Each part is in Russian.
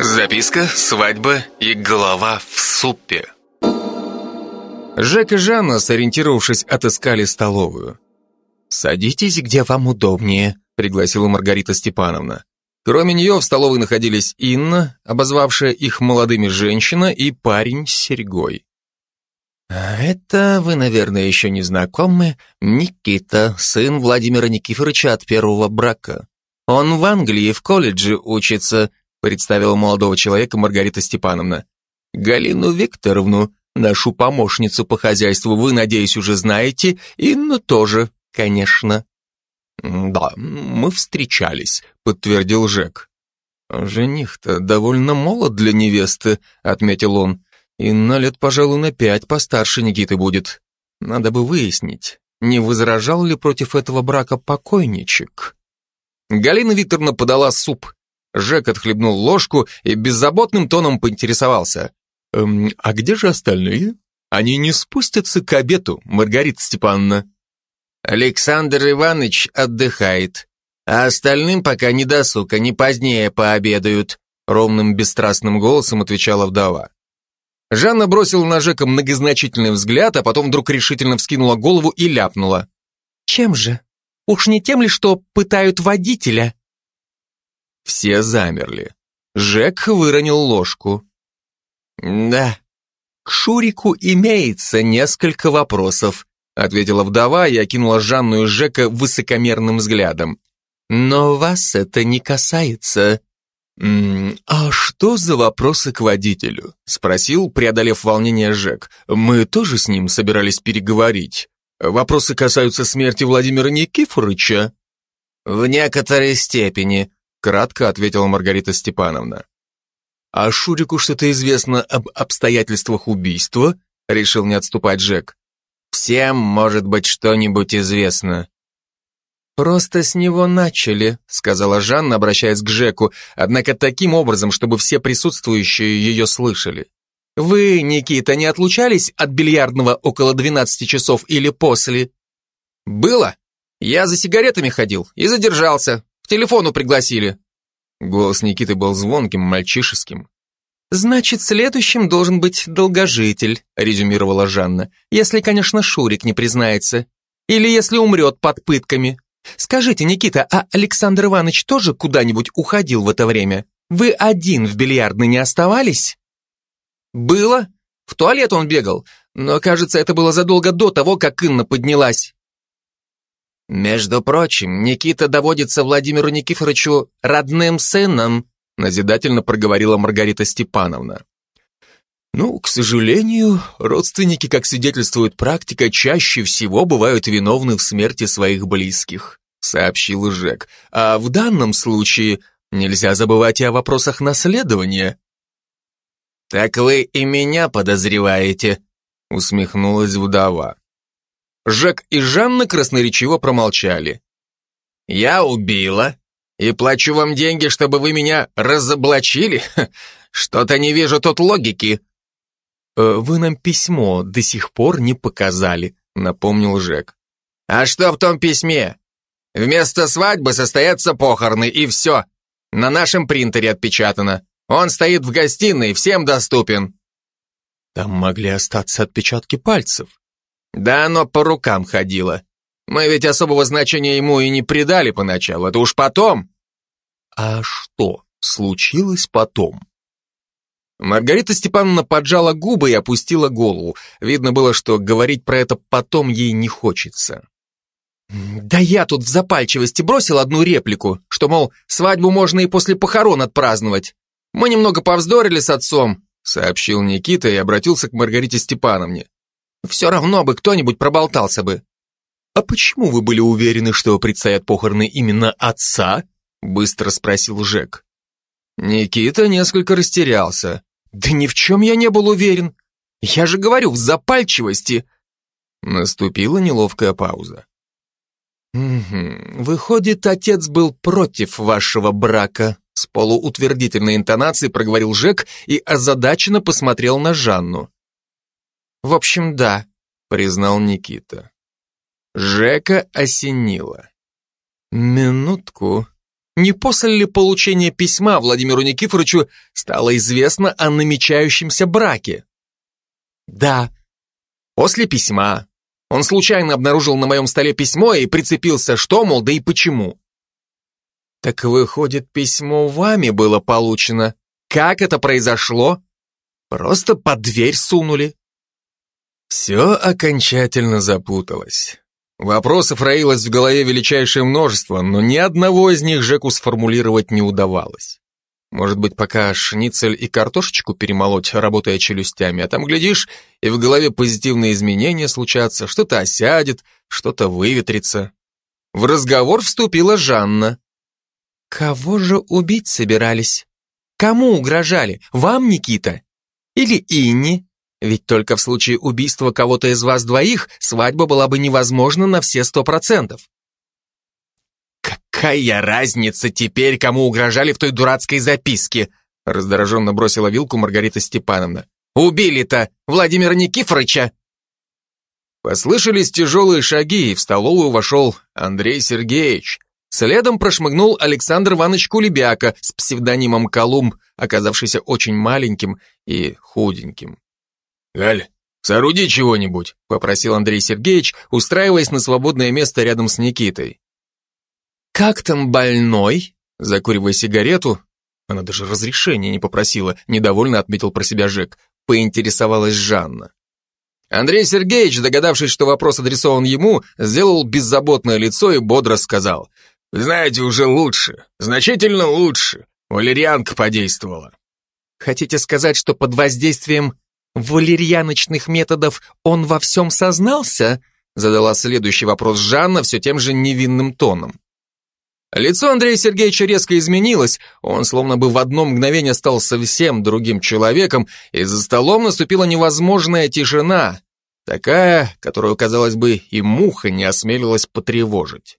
Записка, свадьба и голова в супе. Жек и Жанна, сориентировавшись, отыскали столовую. «Садитесь, где вам удобнее», — пригласила Маргарита Степановна. Кроме нее в столовой находились Инна, обозвавшая их молодыми женщина, и парень с серьгой. «А «Это вы, наверное, еще не знакомы. Никита, сын Владимира Никифоровича от первого брака. Он в Англии в колледже учится», представила молодого человека Маргарита Степановна. «Галину Викторовну, нашу помощницу по хозяйству, вы, надеюсь, уже знаете. Инну тоже, конечно». «Да, мы встречались», — подтвердил Жек. «Жених-то довольно молод для невесты», — отметил он. И на лет, пожалуй, на пять постарше Никиты будет. Надо бы выяснить, не возражал ли против этого брака покойничек. Галина Викторовна подала суп. Жек отхлебнул ложку и беззаботным тоном поинтересовался. «Эм, «А где же остальные? Они не спустятся к обеду, Маргарита Степановна?» «Александр Иванович отдыхает, а остальным пока не досуг, они позднее пообедают», ровным бесстрастным голосом отвечала вдова. Жанна бросила на Жека многозначительный взгляд, а потом вдруг решительно вскинула голову и ляпнула. «Чем же? Уж не тем ли, что пытают водителя?» Все замерли. Жек выронил ложку. «Да, к Шурику имеется несколько вопросов», ответила вдова и окинула Жанну и Жека высокомерным взглядом. «Но вас это не касается. «А что за вопросы к водителю?» — спросил, преодолев волнение Жек. «Мы тоже с ним собирались переговорить. Вопросы касаются смерти Владимира Никифоровича?» «В некоторой степени», — кратко ответила Маргарита Степановна. «А Шурику что-то известно об обстоятельствах убийства?» — решил не отступать Жек. «Всем, может быть, что-нибудь известно», «Просто с него начали», — сказала Жанна, обращаясь к Жеку, однако таким образом, чтобы все присутствующие ее слышали. «Вы, Никита, не отлучались от бильярдного около 12 часов или после?» «Было. Я за сигаретами ходил и задержался. К телефону пригласили». Голос Никиты был звонким, мальчишеским. «Значит, следующим должен быть долгожитель», — резюмировала Жанна, «если, конечно, Шурик не признается. Или если умрет под пытками. Скажите, Никита, а Александр Иванович тоже куда-нибудь уходил в это время? Вы один в бильярдной не оставались? Было. В туалет он бегал, но, кажется, это было задолго до того, как Инна поднялась. Между прочим, Никита доводится Владимиру Никифоровичу родным сыном, назидательно проговорила Маргарита Степановна. Ну, к сожалению, родственники, как свидетельствует практика, чаще всего бывают виновны в смерти своих близких, сообщил Жек. А в данном случае нельзя забывать и о вопросах наследования. Так вы и меня подозреваете, усмехнулась вдова. Жек и Жанна красноречиво промолчали. Я убила и плачу вам деньги, чтобы вы меня разоблачили? Что-то не вижу тут логики, Э, «Вы нам письмо до сих пор не показали», — напомнил Жек. «А что в том письме? Вместо свадьбы состоятся похороны, и все. На нашем принтере отпечатано. Он стоит в гостиной, всем доступен». «Там могли остаться отпечатки пальцев». «Да оно по рукам ходило. Мы ведь особого значения ему и не придали поначалу, это уж потом». «А что случилось потом?» Маргарита Степановна поджала губы и опустила голову. Видно было, что говорить про это потом ей не хочется. «Да я тут в запальчивости бросил одну реплику, что, мол, свадьбу можно и после похорон отпраздновать. Мы немного повздорили с отцом», сообщил Никита и обратился к Маргарите Степановне. «Все равно бы кто-нибудь проболтался бы». «А почему вы были уверены, что предстоят похороны именно отца?» быстро спросил Жек. Никита несколько растерялся. Да ни в чем я не был уверен. Я же говорю, в запальчивости. Наступила неловкая пауза. «Угу. Выходит, отец был против вашего брака», с полуутвердительной интонацией проговорил Жек и озадаченно посмотрел на Жанну. «В общем, да», — признал Никита. Жека осенило. «Минутку. не после ли получения письма Владимиру Никифоровичу стало известно о намечающемся браке? Да, после письма. Он случайно обнаружил на моем столе письмо и прицепился, что, мол, да и почему. Так выходит, письмо вами было получено. Как это произошло? Просто под дверь сунули. Все окончательно запуталось. Вопросов роилось в голове величайшее множество, но ни одного из них Жеку сформулировать не удавалось. Может быть, пока шницель и картошечку перемолоть, работая челюстями, а там, глядишь, и в голове позитивные изменения случатся, что-то осядет, что-то выветрится. В разговор вступила Жанна. «Кого же убить собирались? Кому угрожали? Вам, Никита? Или Инне? Ведь только в случае убийства кого-то из вас двоих свадьба была бы невозможна на все сто процентов. «Какая разница теперь, кому угрожали в той дурацкой записке?» раздраженно бросила вилку Маргарита Степановна. «Убили-то Владимира Никифоровича!» Послышались тяжелые шаги, и в столовую вошел Андрей Сергеевич. Следом прошмыгнул Александр Иванович Кулебяка с псевдонимом Колумб, оказавшийся очень маленьким и худеньким. «Галь, сооруди чего-нибудь», — попросил Андрей Сергеевич, устраиваясь на свободное место рядом с Никитой. «Как там больной?» Закуривая сигарету, она даже разрешения не попросила, недовольно отметил про себя Жек, поинтересовалась Жанна. Андрей Сергеевич, догадавшись, что вопрос адресован ему, сделал беззаботное лицо и бодро сказал, «Вы знаете, уже лучше, значительно лучше. Валерьянка подействовала». «Хотите сказать, что под воздействием валерьяночных методов он во всем сознался?» задала следующий вопрос Жанна все тем же невинным тоном. Лицо Андрея Сергеевича резко изменилось, он словно бы в одно мгновение стал совсем другим человеком, и за столом наступила невозможная тишина, такая, которую, казалось бы, и муха не осмелилась потревожить.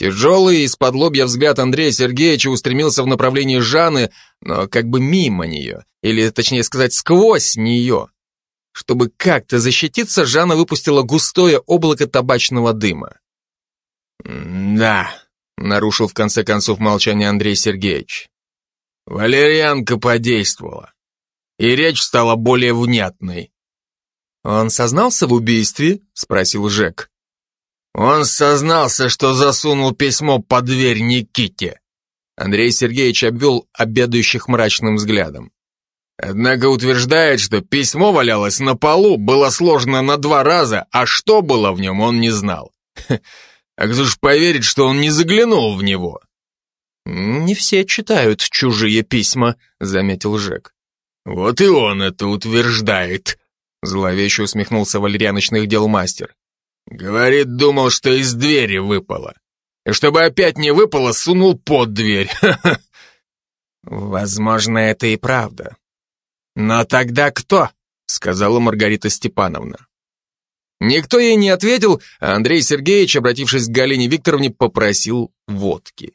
Тяжелый из-под лобья взгляд Андрея Сергеевича устремился в направлении Жанны, но как бы мимо нее, или, точнее сказать, сквозь нее. Чтобы как-то защититься, Жанна выпустила густое облако табачного дыма. «Да», нарушил в конце концов молчание Андрей Сергеевич. Валерьянка подействовала, и речь стала более внятной. «Он сознался в убийстве?» — спросил Жек. «Он сознался, что засунул письмо под дверь Никите». Андрей Сергеевич обвел обедающих мрачным взглядом. Однако утверждает, что письмо валялось на полу, было сложено на два раза, а что было в нем, он не знал. А кто ж поверит, что он не заглянул в него? Не все читают чужие письма, заметил Жек. Вот и он это утверждает, зловеще усмехнулся валерьяночных дел мастер. Говорит, думал, что из двери выпало. И чтобы опять не выпало, сунул под дверь. Возможно, это и правда. Но тогда кто? сказала Маргарита Степановна. Никто ей не ответил, а Андрей Сергеевич, обратившись к Галине Викторовне, попросил водки.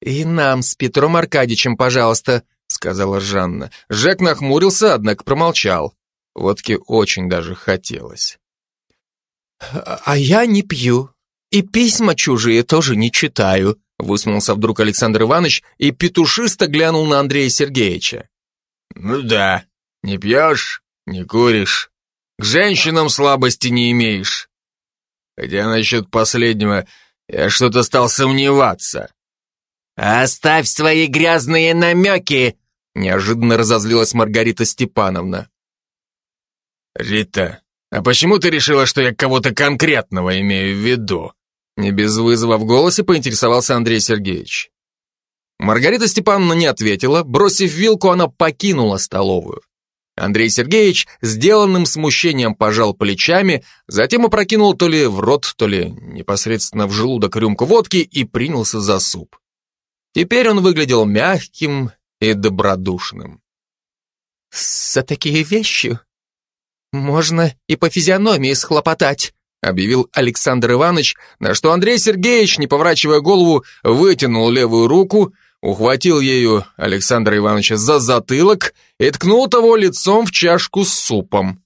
«И нам с Петром Аркадьевичем, пожалуйста», — сказала Жанна. Жек нахмурился, однако промолчал. Водки очень даже хотелось. «А я не пью. И письма чужие тоже не читаю», — высунулся вдруг Александр Иванович и петушисто глянул на Андрея Сергеевича. «Ну да, не пьешь, не куришь, к женщинам слабости не имеешь. Хотя насчет последнего я что-то стал сомневаться. «Оставь свои грязные намеки!» Неожиданно разозлилась Маргарита Степановна. «Рита, а почему ты решила, что я кого-то конкретного имею в виду?» Не без вызова в голосе поинтересовался Андрей Сергеевич. Маргарита Степановна не ответила, бросив вилку, она покинула столовую. Андрей Сергеевич сделанным смущением пожал плечами, затем опрокинул то ли в рот, то ли непосредственно в желудок рюмку водки и принялся за суп. Теперь он выглядел мягким и добродушным. «За такие вещи можно и по физиономии схлопотать», объявил Александр Иванович, на что Андрей Сергеевич, не поворачивая голову, вытянул левую руку ухватил ею Александра Ивановича за затылок и ткнул того лицом в чашку с супом.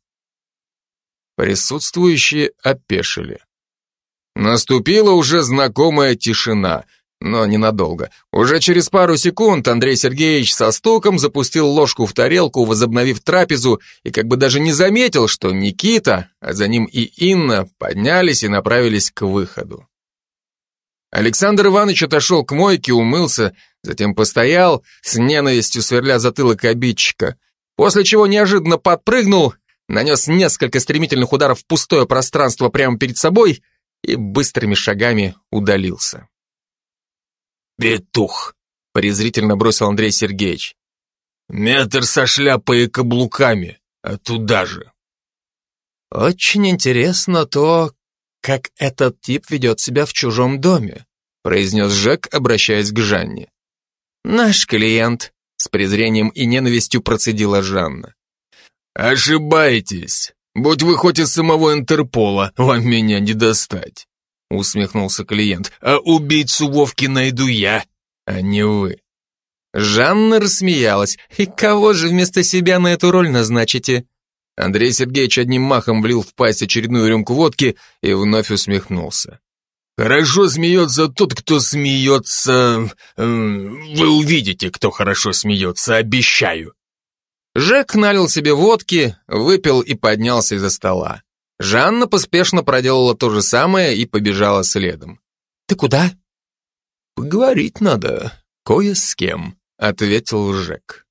Присутствующие опешили. Наступила уже знакомая тишина, но ненадолго. Уже через пару секунд Андрей Сергеевич со стуком запустил ложку в тарелку, возобновив трапезу, и как бы даже не заметил, что Никита, а за ним и Инна, поднялись и направились к выходу. Александр Иванович отошел к мойке, умылся, затем постоял, с ненавистью сверля затылок обидчика, после чего неожиданно подпрыгнул, нанес несколько стремительных ударов в пустое пространство прямо перед собой и быстрыми шагами удалился. «Петух!» — презрительно бросил Андрей Сергеевич. «Метр со шляпой и каблуками, а туда же!» «Очень интересно то, как этот тип ведет себя в чужом доме», произнес Жек, обращаясь к Жанне. «Наш клиент», — с презрением и ненавистью процедила Жанна. «Ошибаетесь. Будь вы хоть из самого Интерпола, вам меня не достать», — усмехнулся клиент. «А убийцу Вовки найду я, а не вы». Жанна рассмеялась. «И кого же вместо себя на эту роль назначите?» Андрей Сергеевич одним махом влил в пасть очередную рюмку водки и вновь усмехнулся. «Хорошо смеется тот, кто смеется... Вы увидите, кто хорошо смеется, обещаю». Жек налил себе водки, выпил и поднялся из-за стола. Жанна поспешно проделала то же самое и побежала следом. «Ты куда?» «Поговорить надо, кое с кем», — ответил Жек.